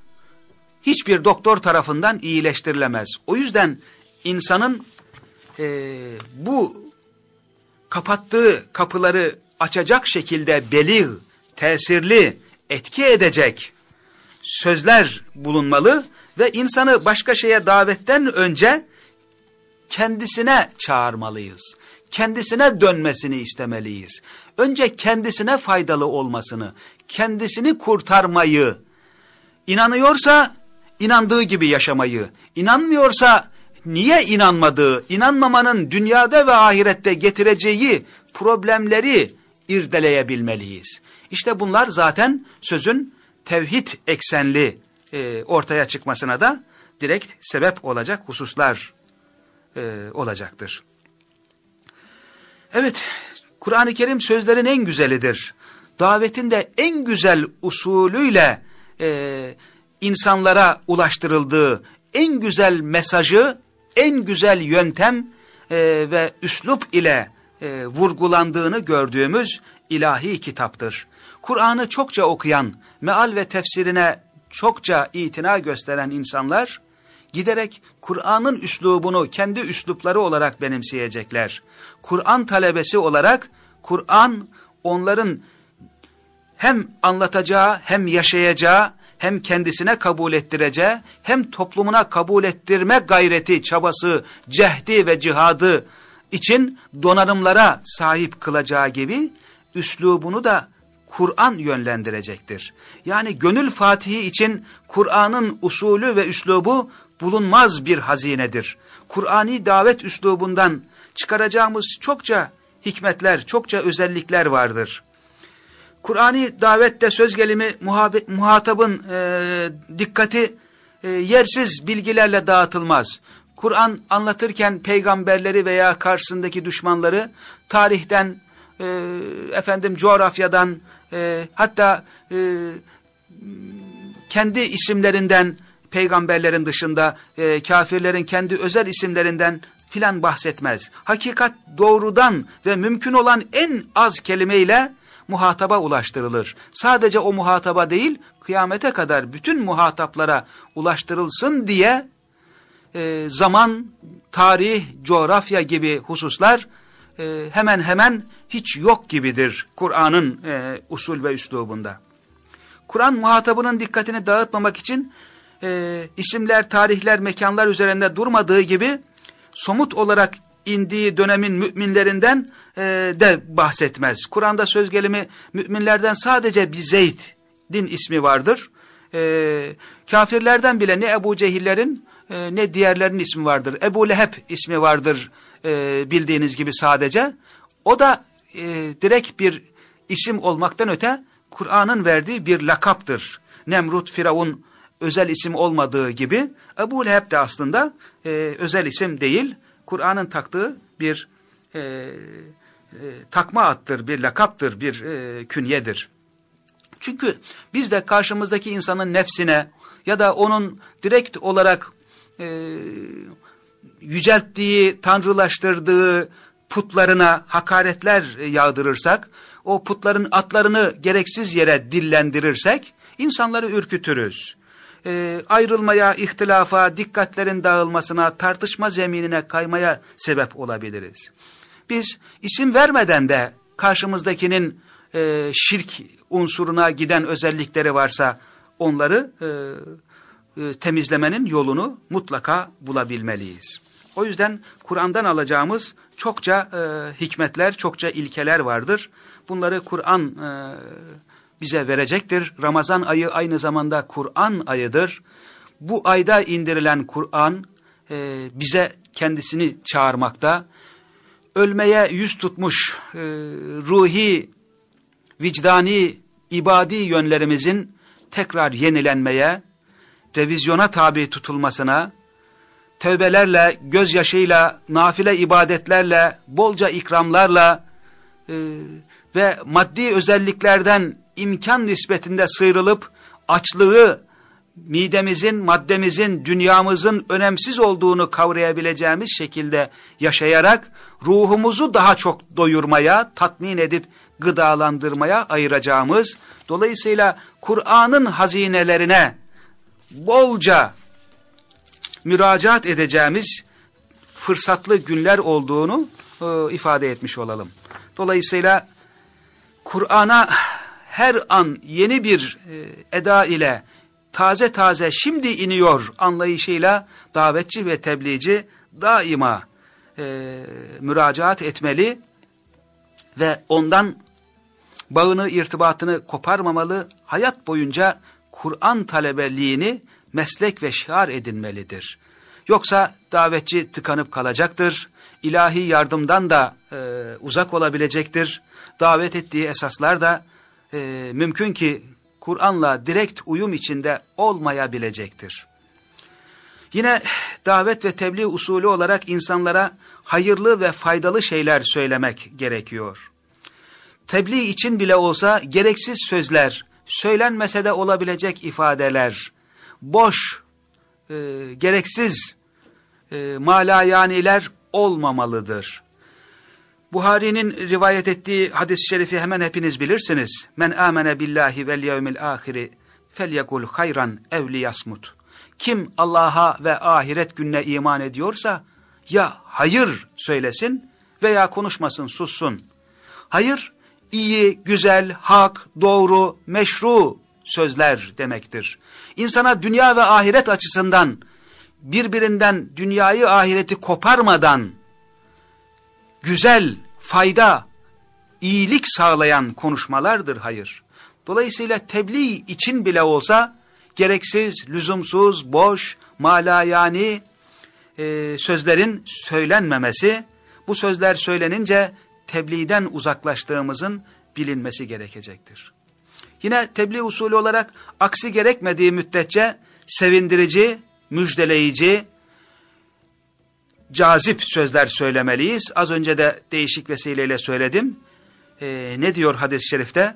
hiçbir doktor tarafından iyileştirilemez. O yüzden insanın bu kapattığı kapıları açacak şekilde belih, tesirli, etki edecek sözler bulunmalı ve insanı başka şeye davetten önce kendisine çağırmalıyız. Kendisine dönmesini istemeliyiz. Önce kendisine faydalı olmasını, kendisini kurtarmayı, inanıyorsa inandığı gibi yaşamayı, inanmıyorsa niye inanmadığı, inanmamanın dünyada ve ahirette getireceği problemleri irdeleyebilmeliyiz. İşte bunlar zaten sözün tevhid eksenli e, ortaya çıkmasına da direkt sebep olacak hususlar e, olacaktır. Evet, Kur'an-ı Kerim sözlerin en güzelidir. Davetin de en güzel usulüyle e, insanlara ulaştırıldığı en güzel mesajı, en güzel yöntem e, ve üslup ile e, vurgulandığını gördüğümüz ilahi kitaptır. Kur'an'ı çokça okuyan, meal ve tefsirine çokça itina gösteren insanlar, giderek Kur'an'ın üslubunu kendi üslupları olarak benimseyecekler. Kur'an talebesi olarak Kur'an onların hem anlatacağı hem yaşayacağı hem kendisine kabul ettireceği hem toplumuna kabul ettirme gayreti, çabası, cehdi ve cihadı için donanımlara sahip kılacağı gibi üslubunu da Kur'an yönlendirecektir. Yani gönül fatihi için Kur'an'ın usulü ve üslubu bulunmaz bir hazinedir. Kur'ani davet üslubundan çıkaracağımız çokça hikmetler, çokça özellikler vardır. Kur'ani davette söz gelimi muhatabın e, dikkati e, yersiz bilgilerle dağıtılmaz. Kur'an anlatırken peygamberleri veya karşısındaki düşmanları tarihten, e, efendim coğrafyadan, e, hatta e, kendi isimlerinden peygamberlerin dışında e, kafirlerin kendi özel isimlerinden filan bahsetmez. Hakikat doğrudan ve mümkün olan en az kelimeyle muhataba ulaştırılır. Sadece o muhataba değil, kıyamete kadar bütün muhataplara ulaştırılsın diye e, zaman, tarih, coğrafya gibi hususlar e, hemen hemen hiç yok gibidir Kur'an'ın e, usul ve üslubunda. Kur'an muhatabının dikkatini dağıtmamak için e, isimler, tarihler, mekanlar üzerinde durmadığı gibi somut olarak indiği dönemin müminlerinden e, de bahsetmez. Kur'an'da söz gelimi müminlerden sadece bir Zeyd'in ismi vardır. E, kafirlerden bile ne Ebu Cehillerin e, ne diğerlerinin ismi vardır. Ebu Leheb ismi vardır e, bildiğiniz gibi sadece. O da e, direkt bir isim olmaktan öte Kur'an'ın verdiği bir lakaptır. Nemrut, Firavun özel isim olmadığı gibi Ebu Leheb de aslında e, özel isim değil. Kur'an'ın taktığı bir e, e, takma attır, bir lakaptır, bir e, künyedir. Çünkü biz de karşımızdaki insanın nefsine ya da onun direkt olarak e, yücelttiği, tanrılaştırdığı putlarına hakaretler yağdırırsak, o putların atlarını gereksiz yere dillendirirsek, insanları ürkütürüz. E, ayrılmaya, ihtilafa, dikkatlerin dağılmasına, tartışma zeminine kaymaya sebep olabiliriz. Biz isim vermeden de karşımızdakinin e, şirk unsuruna giden özellikleri varsa onları e, e, temizlemenin yolunu mutlaka bulabilmeliyiz. O yüzden Kur'an'dan alacağımız çokça e, hikmetler, çokça ilkeler vardır. Bunları Kur'an e, bize verecektir. Ramazan ayı aynı zamanda Kur'an ayıdır. Bu ayda indirilen Kur'an e, bize kendisini çağırmakta. Ölmeye yüz tutmuş e, ruhi, vicdani, ibadi yönlerimizin tekrar yenilenmeye, revizyona tabi tutulmasına, tövbelerle, gözyaşıyla, nafile ibadetlerle, bolca ikramlarla e, ve maddi özelliklerden imkan nispetinde sıyrılıp açlığı, midemizin, maddemizin, dünyamızın önemsiz olduğunu kavrayabileceğimiz şekilde yaşayarak ruhumuzu daha çok doyurmaya, tatmin edip gıdalandırmaya ayıracağımız, dolayısıyla Kur'an'ın hazinelerine bolca müracaat edeceğimiz fırsatlı günler olduğunu e, ifade etmiş olalım. Dolayısıyla Kur'an'a her an yeni bir e, eda ile taze taze şimdi iniyor anlayışıyla davetçi ve tebliğci daima e, müracaat etmeli ve ondan bağını, irtibatını koparmamalı, hayat boyunca Kur'an talebeliğini meslek ve şiar edinmelidir. Yoksa davetçi tıkanıp kalacaktır, ilahi yardımdan da e, uzak olabilecektir. Davet ettiği esaslar da e, mümkün ki Kur'an'la direkt uyum içinde olmayabilecektir. Yine davet ve tebliğ usulü olarak insanlara hayırlı ve faydalı şeyler söylemek gerekiyor. Tebliğ için bile olsa gereksiz sözler, söylenmese de olabilecek ifadeler, boş, e, gereksiz e, malayaniler olmamalıdır. Buhari'nin rivayet ettiği hadis-i şerifi hemen hepiniz bilirsiniz. Men amene billahi vel yevmil ahiri felyekul hayran evli yasmut. Kim Allah'a ve ahiret gününe iman ediyorsa ya hayır söylesin veya konuşmasın, sussun. Hayır, iyi, güzel, hak, doğru, meşru sözler demektir. İnsana dünya ve ahiret açısından birbirinden dünyayı ahireti koparmadan güzel, fayda, iyilik sağlayan konuşmalardır hayır. Dolayısıyla tebliğ için bile olsa gereksiz, lüzumsuz, boş, malayani e, sözlerin söylenmemesi, bu sözler söylenince tebliğden uzaklaştığımızın bilinmesi gerekecektir. Yine tebliğ usulü olarak aksi gerekmediği müddetçe sevindirici, müjdeleyici, cazip sözler söylemeliyiz. Az önce de değişik vesileyle söyledim. Ee, ne diyor hadis-i şerifte?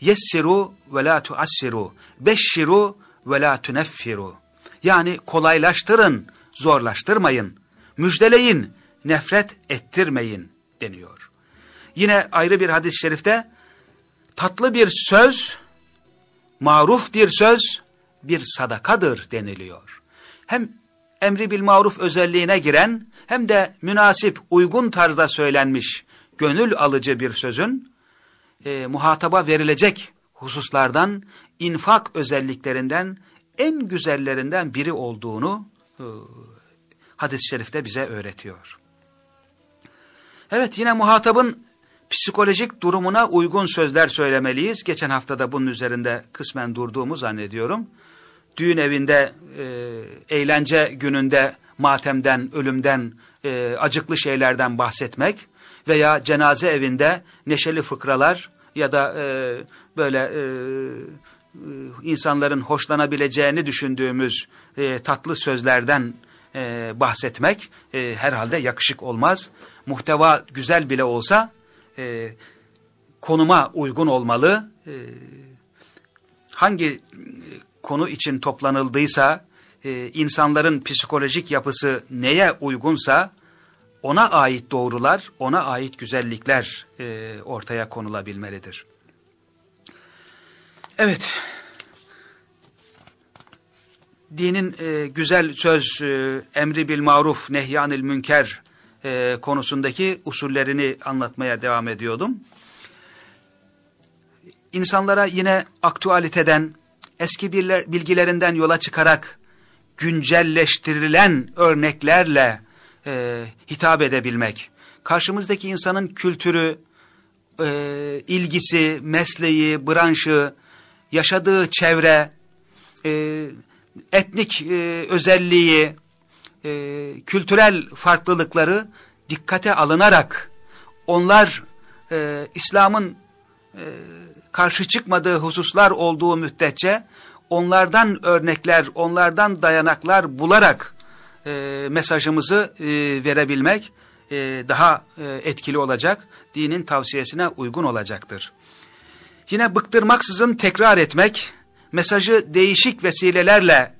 Yessiru ve la tuassiru, beşşiru ve la tuneffiru. Yani kolaylaştırın, zorlaştırmayın, müjdeleyin, nefret ettirmeyin deniyor. Yine ayrı bir hadis-i şerifte tatlı bir söz, maruf bir söz, bir sadakadır deniliyor. Hem emri bil maruf özelliğine giren hem de münasip, uygun tarzda söylenmiş, gönül alıcı bir sözün e, muhataba verilecek hususlardan, infak özelliklerinden en güzellerinden biri olduğunu e, hadis-i şerifte bize öğretiyor. Evet yine muhatabın psikolojik durumuna uygun sözler söylemeliyiz. Geçen haftada bunun üzerinde kısmen durduğumu zannediyorum. Düğün evinde, e, eğlence gününde matemden, ölümden, e, acıklı şeylerden bahsetmek veya cenaze evinde neşeli fıkralar ya da e, böyle e, e insanların hoşlanabileceğini düşündüğümüz e, tatlı sözlerden e, bahsetmek e, herhalde yakışık olmaz. Muhteva güzel bile olsa e, konuma uygun olmalı. E, hangi e, konu için toplanıldıysa, e, insanların psikolojik yapısı neye uygunsa, ona ait doğrular, ona ait güzellikler e, ortaya konulabilmelidir. Evet, dinin e, güzel söz, e, emri bil maruf, nehyanil münker e, konusundaki usullerini anlatmaya devam ediyordum. İnsanlara yine aktualiteden, eski bilgilerinden yola çıkarak güncelleştirilen örneklerle e, hitap edebilmek. Karşımızdaki insanın kültürü, e, ilgisi, mesleği, branşı, yaşadığı çevre, e, etnik e, özelliği, e, kültürel farklılıkları dikkate alınarak onlar e, İslam'ın e, karşı çıkmadığı hususlar olduğu müddetçe onlardan örnekler, onlardan dayanaklar bularak e, mesajımızı e, verebilmek e, daha e, etkili olacak, dinin tavsiyesine uygun olacaktır. Yine bıktırmaksızın tekrar etmek, mesajı değişik vesilelerle,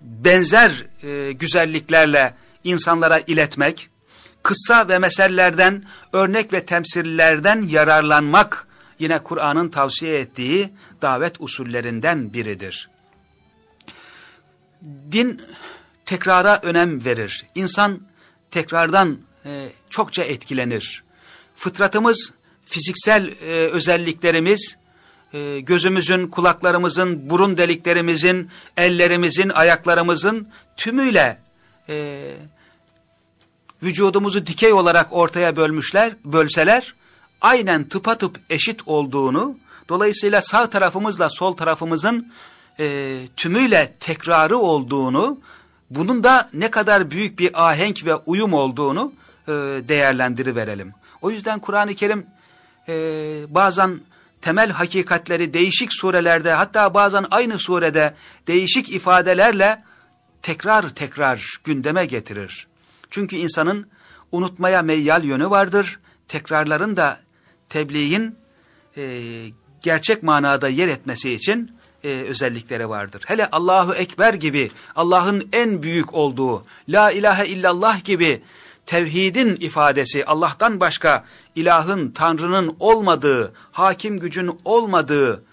benzer e, güzelliklerle insanlara iletmek, kıssa ve mesellerden, örnek ve temsillerden yararlanmak, yine Kur'an'ın tavsiye ettiği davet usullerinden biridir. Din tekrara önem verir. İnsan tekrardan e, çokça etkilenir. Fıtratımız, fiziksel e, özelliklerimiz, e, gözümüzün, kulaklarımızın, burun deliklerimizin, ellerimizin, ayaklarımızın tümüyle e, vücudumuzu dikey olarak ortaya bölmüşler, bölseler, aynen tıpatıp eşit olduğunu, dolayısıyla sağ tarafımızla sol tarafımızın e, tümüyle tekrarı olduğunu, bunun da ne kadar büyük bir ahenk ve uyum olduğunu e, değerlendiriverelim. O yüzden Kur'an-ı Kerim e, bazen temel hakikatleri değişik surelerde hatta bazen aynı surede değişik ifadelerle tekrar tekrar gündeme getirir. Çünkü insanın unutmaya meyyal yönü vardır. Tekrarların da tebliğin e, gerçek manada yer etmesi için e, özellikleri vardır. Hele Allahu Ekber gibi Allah'ın en büyük olduğu, La ilahe illallah gibi tevhidin ifadesi Allah'tan başka ilahın, Tanrı'nın olmadığı, hakim gücün olmadığı,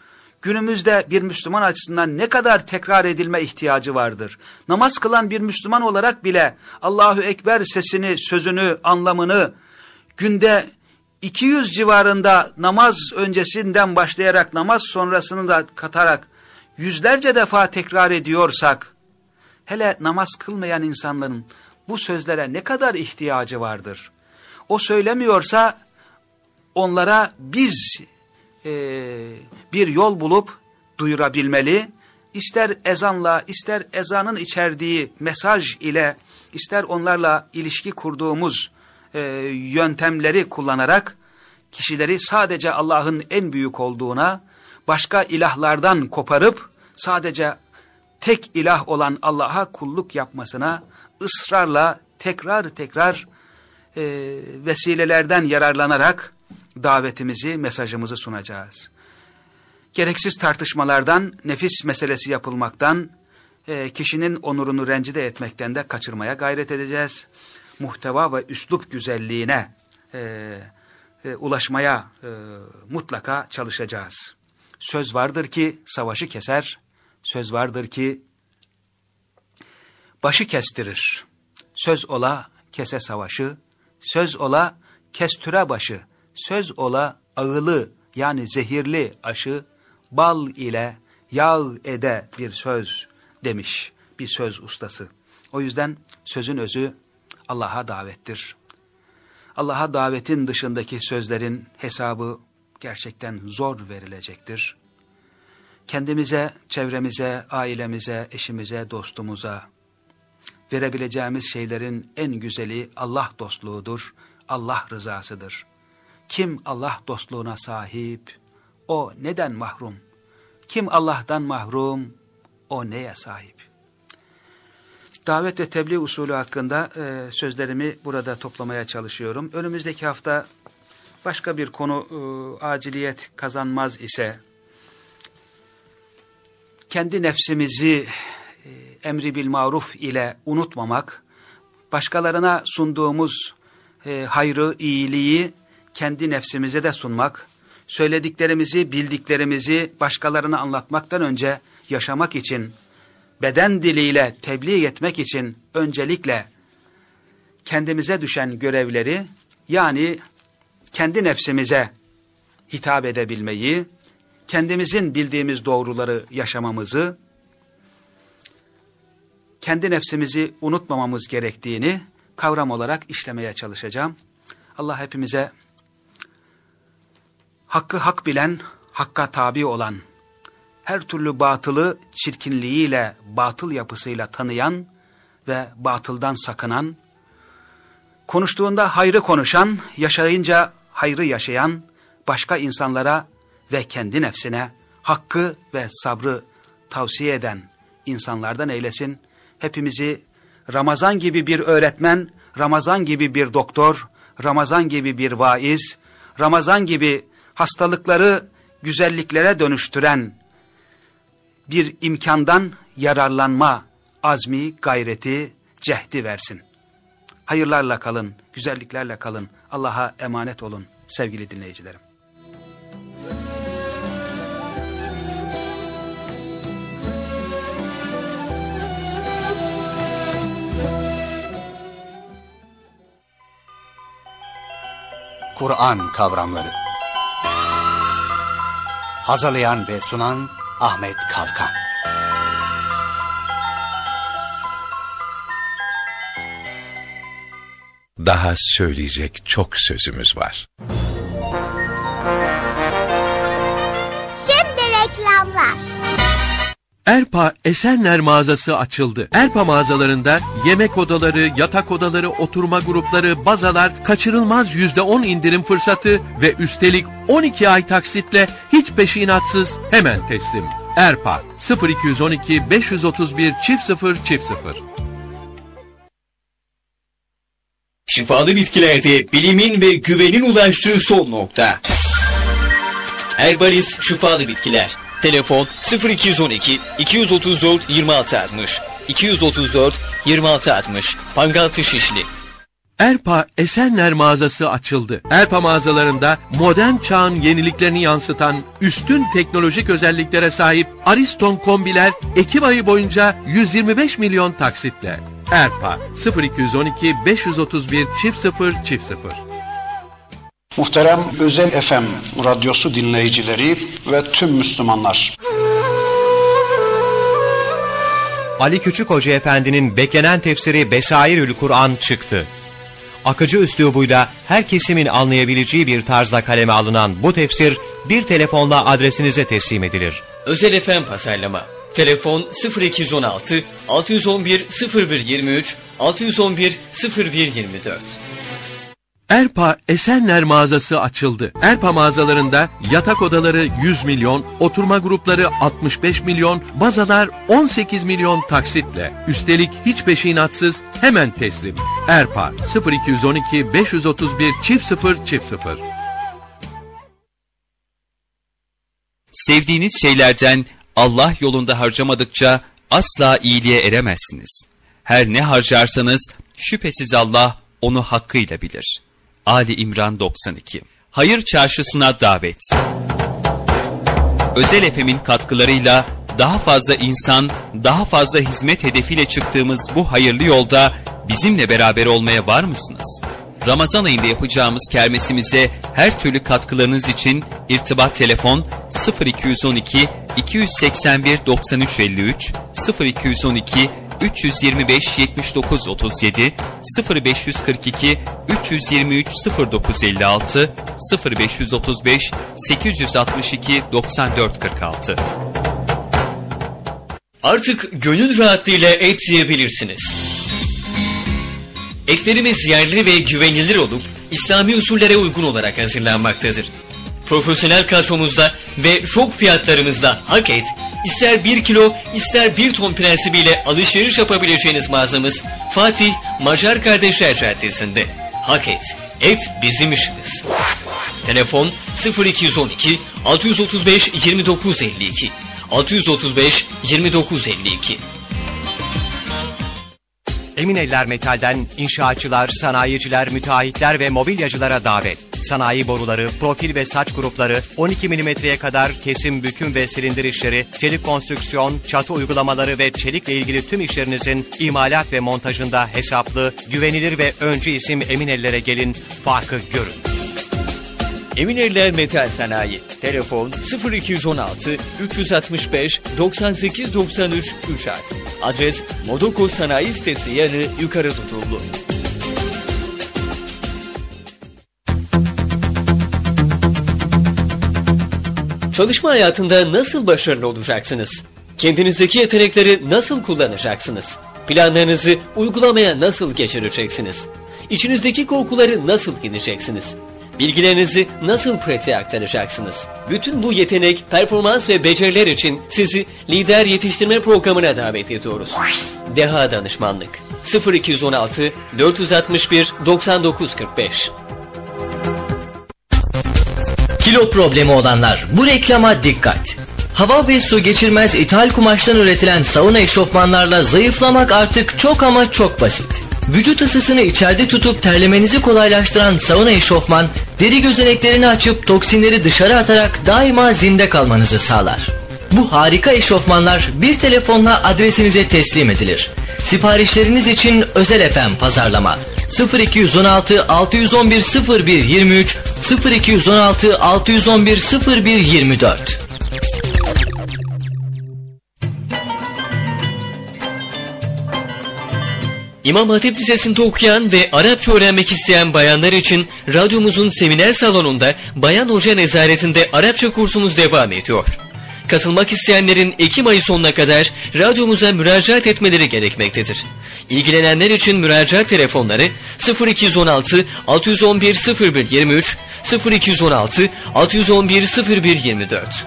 günümüzde bir Müslüman açısından ne kadar tekrar edilme ihtiyacı vardır. Namaz kılan bir Müslüman olarak bile Allahu Ekber sesini, sözünü, anlamını günde 200 civarında namaz öncesinden başlayarak namaz sonrasını da katarak yüzlerce defa tekrar ediyorsak, hele namaz kılmayan insanların bu sözlere ne kadar ihtiyacı vardır? O söylemiyorsa onlara biz e, bir yol bulup duyurabilmeli. İster ezanla, ister ezanın içerdiği mesaj ile, ister onlarla ilişki kurduğumuz e, yöntemleri kullanarak kişileri sadece Allah'ın en büyük olduğuna, başka ilahlardan koparıp sadece tek ilah olan Allah'a kulluk yapmasına ısrarla tekrar tekrar e, vesilelerden yararlanarak davetimizi, mesajımızı sunacağız. Gereksiz tartışmalardan, nefis meselesi yapılmaktan, e, kişinin onurunu rencide etmekten de kaçırmaya gayret edeceğiz. Muhteva ve üslup güzelliğine e, e, ulaşmaya e, mutlaka çalışacağız. Söz vardır ki savaşı keser, söz vardır ki başı kestirir. Söz ola kese savaşı, söz ola kestüre başı, söz ola ağılı yani zehirli aşı, bal ile yağ ede bir söz demiş bir söz ustası. O yüzden sözün özü Allah'a davettir. Allah'a davetin dışındaki sözlerin hesabı gerçekten zor verilecektir. Kendimize, çevremize, ailemize, eşimize, dostumuza verebileceğimiz şeylerin en güzeli Allah dostluğudur, Allah rızasıdır. Kim Allah dostluğuna sahip, o neden mahrum? Kim Allah'tan mahrum, o neye sahip? Davet ve tebliğ usulü hakkında e, sözlerimi burada toplamaya çalışıyorum. Önümüzdeki hafta başka bir konu e, aciliyet kazanmaz ise, kendi nefsimizi emri bil maruf ile unutmamak, başkalarına sunduğumuz e, hayrı, iyiliği kendi nefsimize de sunmak, söylediklerimizi, bildiklerimizi başkalarına anlatmaktan önce yaşamak için, beden diliyle tebliğ etmek için öncelikle kendimize düşen görevleri, yani kendi nefsimize hitap edebilmeyi, kendimizin bildiğimiz doğruları yaşamamızı, kendi nefsimizi unutmamamız gerektiğini kavram olarak işlemeye çalışacağım. Allah hepimize hakkı hak bilen, hakka tabi olan, her türlü batılı çirkinliğiyle, batıl yapısıyla tanıyan ve batıldan sakınan, konuştuğunda hayrı konuşan, yaşayınca hayrı yaşayan, başka insanlara ve kendi nefsine hakkı ve sabrı tavsiye eden insanlardan eylesin. Hepimizi Ramazan gibi bir öğretmen, Ramazan gibi bir doktor, Ramazan gibi bir vaiz, Ramazan gibi hastalıkları güzelliklere dönüştüren bir imkandan yararlanma azmi, gayreti, cehdi versin. Hayırlarla kalın, güzelliklerle kalın. Allah'a emanet olun sevgili dinleyicilerim. Kur'an kavramları. Hazırlayan ve sunan Ahmet Kalkan. Daha söyleyecek çok sözümüz var. Şimdi reklamlar. Erpa Esenler mağazası açıldı. Erpa mağazalarında yemek odaları, yatak odaları, oturma grupları, bazalar kaçırılmaz %10 indirim fırsatı ve üstelik 12 ay taksitle hiç peşinatsız hemen teslim. Erpa 0212 531 çift 0 çift 0 Şifalı bitkilerde bilimin ve güvenin ulaştığı son nokta. Herbalis Şifalı Bitkiler. Telefon 0212 234 2660 234 2660 Pangaltı Şişli. Erpa Esenler mağazası açıldı. Erpa mağazalarında modern çağın yeniliklerini yansıtan üstün teknolojik özelliklere sahip Ariston kombiler Ekim ayı boyunca 125 milyon taksitle. Erpa 0212 531 çift 0 çift 0 Muhterem Özel FM radyosu dinleyicileri ve tüm Müslümanlar. Ali Küçük Hoca Efendi'nin beklenen tefsiri Besairül Kur'an çıktı. Akıcı üslubuyla her kesimin anlayabileceği bir tarzda kaleme alınan bu tefsir bir telefonla adresinize teslim edilir. Özel FM pazarlama. Telefon 0216 611 0123 611 0124. Erpa Esenler mağazası açıldı. Erpa mağazalarında yatak odaları 100 milyon, oturma grupları 65 milyon, bazalar 18 milyon taksitle. Üstelik hiç peşinatsız hemen teslim. Erpa 0212 531 çift 0 çift 0 Sevdiğiniz şeylerden Allah yolunda harcamadıkça asla iyiliğe eremezsiniz. Her ne harcarsanız şüphesiz Allah onu hakkıyla bilir. Ali İmran 92 Hayır Çarşısına Davet Özel Efem'in katkılarıyla daha fazla insan, daha fazla hizmet hedefiyle çıktığımız bu hayırlı yolda bizimle beraber olmaya var mısınız? Ramazan ayında yapacağımız kermesimize her türlü katkılarınız için irtibat telefon 0212 281 93 53 0212 325 79 37 0542 323 0956 0535 862 94 46 Artık gönül rahatlığıyla et yiyebilirsiniz. Etlerimiz yerli ve güvenilir olup İslami usullere uygun olarak hazırlanmaktadır. Profesyonel kadromuzda ve şok fiyatlarımızda hak et, ister 1 kilo ister 1 ton prensibiyle alışveriş yapabileceğiniz mağazamız Fatih Macar Kardeşler Caddesi'nde. Hak et, et bizim işimiz. Telefon 0212 635 2952 635 2952 Emin Eller Metal'den inşaatçılar, sanayiciler, müteahhitler ve mobilyacılara davet. Sanayi boruları, profil ve saç grupları, 12 milimetreye kadar kesim, büküm ve silindir işleri, çelik konstrüksiyon, çatı uygulamaları ve çelikle ilgili tüm işlerinizin imalat ve montajında hesaplı, güvenilir ve öncü isim Emin Eller'e gelin, farkı görün. Emineriler Metal Sanayi. Telefon 0216 365 98 93 3 harf. Adres Modoko Sanayi Sitesi yanı Yukarı Tutullu. Çalışma hayatında nasıl başarılı olacaksınız? Kendinizdeki yetenekleri nasıl kullanacaksınız? Planlarınızı uygulamaya nasıl geçireceksiniz? İçinizdeki korkuları nasıl gideceksiniz? Bilgilerinizi nasıl pratiğe aktaracaksınız? Bütün bu yetenek, performans ve beceriler için sizi lider yetiştirme programına davet ediyoruz. Deha Danışmanlık 0216 461 9945 Kilo problemi olanlar bu reklama dikkat. Hava ve su geçirmez ithal kumaştan üretilen sauna eşofmanlarla zayıflamak artık çok ama çok basit. Vücut ısısını içeride tutup terlemenizi kolaylaştıran sauna eşofman, deri gözeneklerini açıp toksinleri dışarı atarak daima zinde kalmanızı sağlar. Bu harika eşofmanlar bir telefonla adresinize teslim edilir. Siparişleriniz için özel FM pazarlama 0216 611 01 23 0216 611 01 24 İmam Hatip Lisesi'nde okuyan ve Arapça öğrenmek isteyen bayanlar için radyomuzun seminer salonunda Bayan Hoca nezaretinde Arapça kursumuz devam ediyor. Katılmak isteyenlerin Ekim ayı sonuna kadar radyomuza müracaat etmeleri gerekmektedir. İlgilenenler için müracaat telefonları 0216 611 01 23 0216 611 01 24.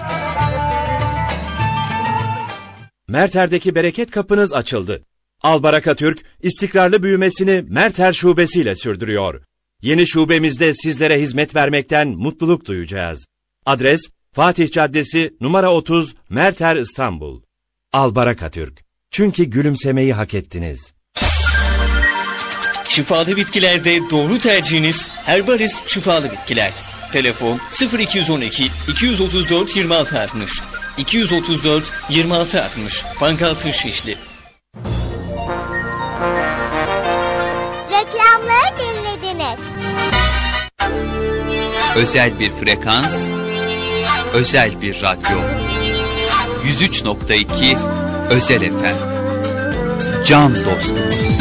Merter'deki bereket kapınız açıldı. Albaraka Türk istikrarlı büyümesini Merter şubesiyle sürdürüyor. Yeni şubemizde sizlere hizmet vermekten mutluluk duyacağız. Adres Fatih Caddesi numara 30 Merter İstanbul. Albaraka Türk. Çünkü gülümsemeyi hak ettiniz. Şifalı bitkilerde doğru tercihiniz Herbalist Şifalı Bitkiler. Telefon 0212 234 2660 234 2660 Pangaltı Şişli. Reklamları dinlediniz. Özel bir frekans, özel bir radyo. 103.2 Özel FM. Can dostumuz.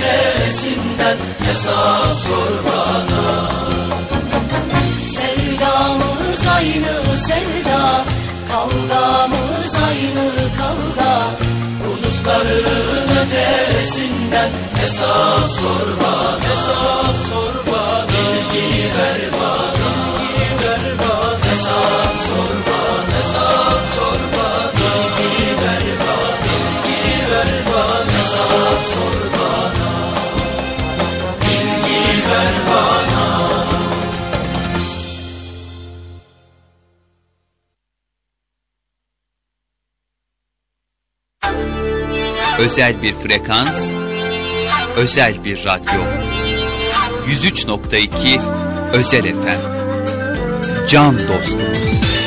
Ötesinden hesap sor bana. Sevdamız aynı sevda Kavgamız aynı kavga. Bulutların ötesinden Hesap sor bana. Hesap sor bana. Bilgi ver bana Özel bir frekans, özel bir radyo. 103.2 Özel FM. Can dostumuz.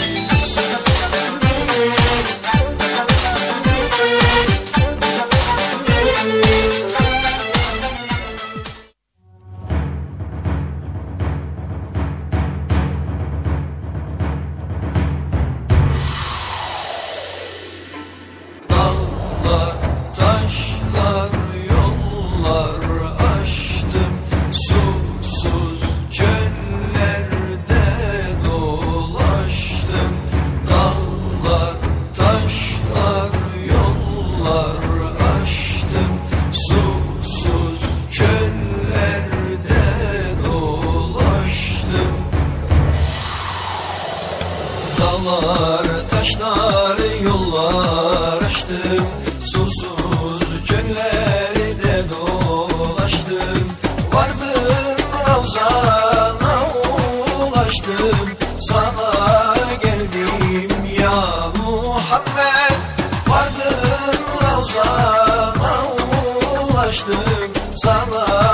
Dağlar, taşlar, yollar açtım. Susuz çöllerde dolaştım. Vardım Ravzan'a ulaştım. Sana geldim ya Muhammed. Vardım Ravzan'a ulaştım. Sana